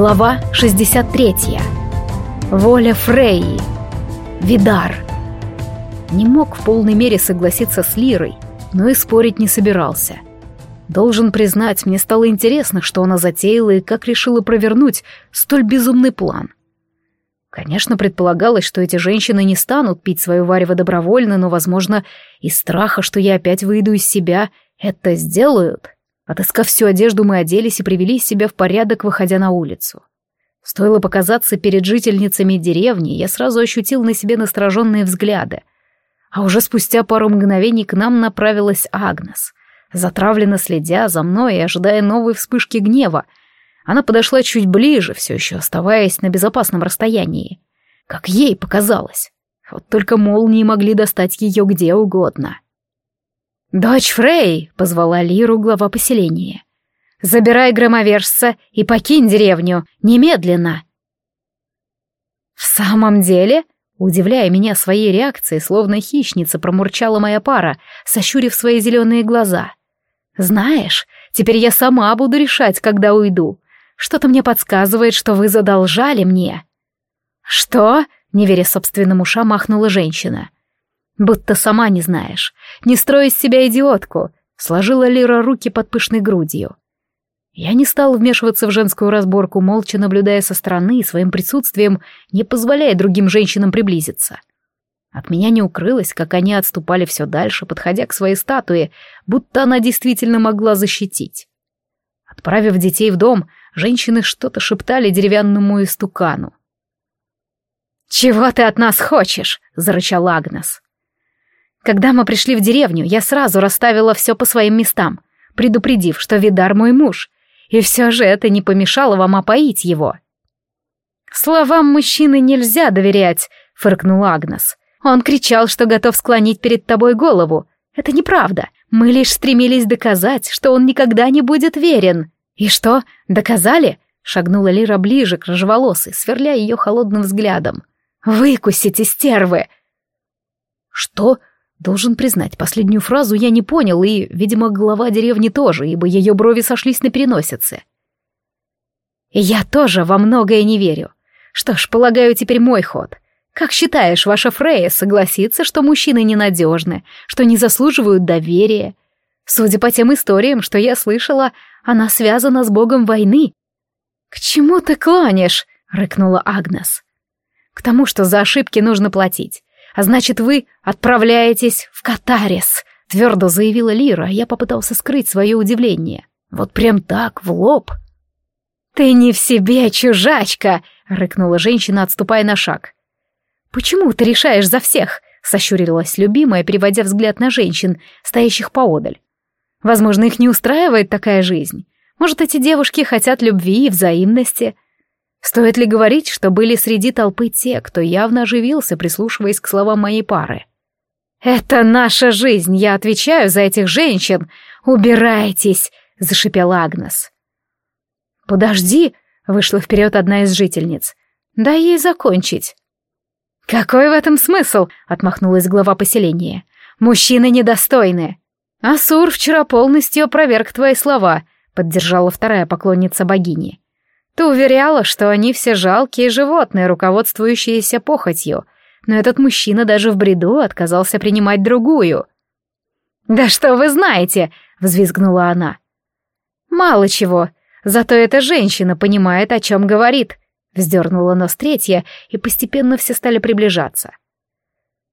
Глава 63. Воля Фрейи. Видар. Не мог в полной мере согласиться с Лирой, но и спорить не собирался. Должен признать, мне стало интересно, что она затеяла и как решила провернуть столь безумный план. Конечно, предполагалось, что эти женщины не станут пить свое варево добровольно, но, возможно, из страха, что я опять выйду из себя, это сделают. Отыскав всю одежду, мы оделись и привели себя в порядок, выходя на улицу. Стоило показаться перед жительницами деревни, я сразу ощутил на себе настороженные взгляды. А уже спустя пару мгновений к нам направилась Агнес, затравленно следя за мной и ожидая новой вспышки гнева. Она подошла чуть ближе, все еще оставаясь на безопасном расстоянии. Как ей показалось. Вот только молнии могли достать ее где угодно. «Дочь Фрей!» — позвала Лиру глава поселения. «Забирай громовержца и покинь деревню, немедленно!» «В самом деле?» — удивляя меня своей реакцией, словно хищница промурчала моя пара, сощурив свои зеленые глаза. «Знаешь, теперь я сама буду решать, когда уйду. Что-то мне подсказывает, что вы задолжали мне». «Что?» — не веря собственным ушам, махнула женщина. Будто сама не знаешь. Не строй из себя идиотку. Сложила Лира руки под пышной грудью. Я не стал вмешиваться в женскую разборку, молча наблюдая со стороны и своим присутствием, не позволяя другим женщинам приблизиться. От меня не укрылось, как они отступали все дальше, подходя к своей статуе, будто она действительно могла защитить. Отправив детей в дом, женщины что-то шептали деревянному истукану. «Чего ты от нас хочешь?» — зарычал Агнес. Когда мы пришли в деревню, я сразу расставила все по своим местам, предупредив, что Видар мой муж, и все же это не помешало вам опоить его. «Словам мужчины нельзя доверять», — фыркнула Агнес. «Он кричал, что готов склонить перед тобой голову. Это неправда. Мы лишь стремились доказать, что он никогда не будет верен». «И что, доказали?» — шагнула Лира ближе к рыжеволосой, сверляя ее холодным взглядом. «Выкусите, стервы!» «Что?» Должен признать, последнюю фразу я не понял, и, видимо, глава деревни тоже, ибо ее брови сошлись на переносице. «Я тоже во многое не верю. Что ж, полагаю, теперь мой ход. Как считаешь, ваша Фрея согласится, что мужчины ненадежны, что не заслуживают доверия? Судя по тем историям, что я слышала, она связана с богом войны». «К чему ты кланешь?» — рыкнула Агнес. «К тому, что за ошибки нужно платить. А значит, вы отправляетесь в Катарис, твердо заявила Лира, я попытался скрыть свое удивление. Вот прям так, в лоб. Ты не в себе, чужачка, рыкнула женщина, отступая на шаг. Почему ты решаешь за всех? сощурилась любимая, переводя взгляд на женщин, стоящих поодаль. Возможно, их не устраивает такая жизнь. Может, эти девушки хотят любви и взаимности. Стоит ли говорить, что были среди толпы те, кто явно оживился, прислушиваясь к словам моей пары? «Это наша жизнь, я отвечаю за этих женщин! Убирайтесь!» — зашипела Агнес. «Подожди!» — вышла вперед одна из жительниц. «Дай ей закончить». «Какой в этом смысл?» — отмахнулась глава поселения. «Мужчины недостойны». «Асур вчера полностью опроверг твои слова», — поддержала вторая поклонница богини. Ты уверяла, что они все жалкие животные, руководствующиеся похотью, но этот мужчина даже в бреду отказался принимать другую. «Да что вы знаете!» — взвизгнула она. «Мало чего, зато эта женщина понимает, о чем говорит», — вздернула нос третья, и постепенно все стали приближаться.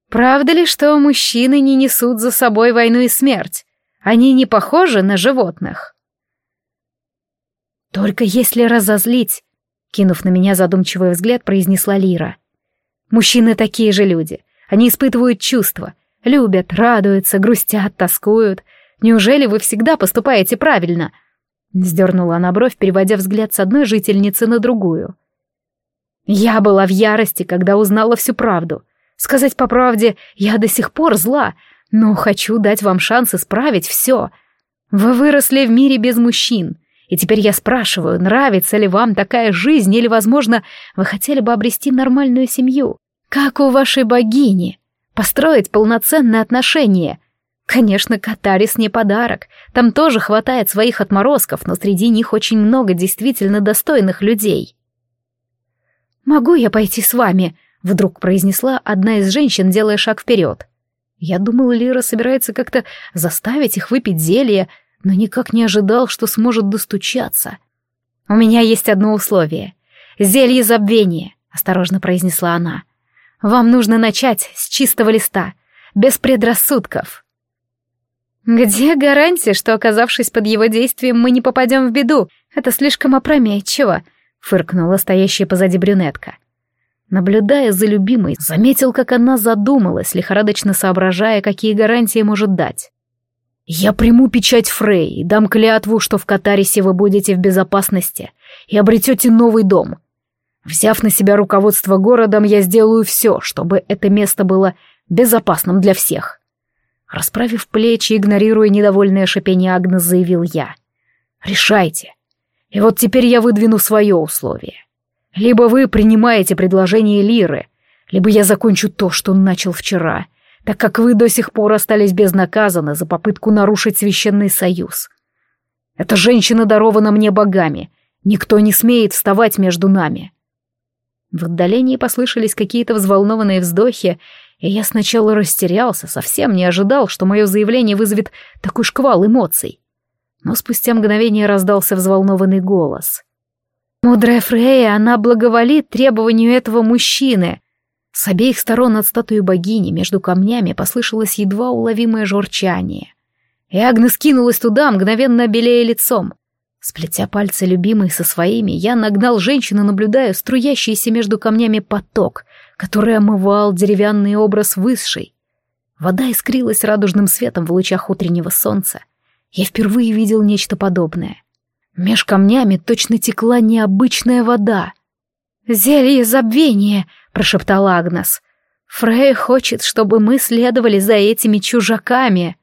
«Правда ли, что мужчины не несут за собой войну и смерть? Они не похожи на животных?» «Только если разозлить», — кинув на меня задумчивый взгляд, произнесла Лира. «Мужчины такие же люди. Они испытывают чувства, любят, радуются, грустят, тоскуют. Неужели вы всегда поступаете правильно?» Сдернула она бровь, переводя взгляд с одной жительницы на другую. «Я была в ярости, когда узнала всю правду. Сказать по правде, я до сих пор зла, но хочу дать вам шанс исправить все. Вы выросли в мире без мужчин». И теперь я спрашиваю, нравится ли вам такая жизнь, или, возможно, вы хотели бы обрести нормальную семью? Как у вашей богини? Построить полноценные отношения? Конечно, Катарис не подарок. Там тоже хватает своих отморозков, но среди них очень много действительно достойных людей. «Могу я пойти с вами?» — вдруг произнесла одна из женщин, делая шаг вперед. Я думал, Лира собирается как-то заставить их выпить зелье, но никак не ожидал, что сможет достучаться. «У меня есть одно условие. Зелье забвения», — осторожно произнесла она. «Вам нужно начать с чистого листа, без предрассудков». «Где гарантия, что, оказавшись под его действием, мы не попадем в беду? Это слишком опрометчиво», — фыркнула стоящая позади брюнетка. Наблюдая за любимой, заметил, как она задумалась, лихорадочно соображая, какие гарантии может дать. «Я приму печать Фрей и дам клятву, что в Катарисе вы будете в безопасности и обретете новый дом. Взяв на себя руководство городом, я сделаю все, чтобы это место было безопасным для всех». Расправив плечи, игнорируя недовольное шипение Агнес, заявил я. «Решайте. И вот теперь я выдвину свое условие. Либо вы принимаете предложение Лиры, либо я закончу то, что начал вчера, так как вы до сих пор остались безнаказаны за попытку нарушить священный союз. Эта женщина дарована мне богами, никто не смеет вставать между нами». В отдалении послышались какие-то взволнованные вздохи, и я сначала растерялся, совсем не ожидал, что мое заявление вызовет такой шквал эмоций. Но спустя мгновение раздался взволнованный голос. Мудрая Фрея, она благоволит требованию этого мужчины. С обеих сторон от статуи богини между камнями послышалось едва уловимое журчание. И Агнес кинулась туда, мгновенно белее лицом. Сплетя пальцы любимой со своими, я нагнал женщину, наблюдая струящийся между камнями поток, который омывал деревянный образ высшей. Вода искрилась радужным светом в лучах утреннего солнца. Я впервые видел нечто подобное. Меж камнями точно текла необычная вода. «Зелье забвения!» — прошептала Агнес. «Фрей хочет, чтобы мы следовали за этими чужаками!»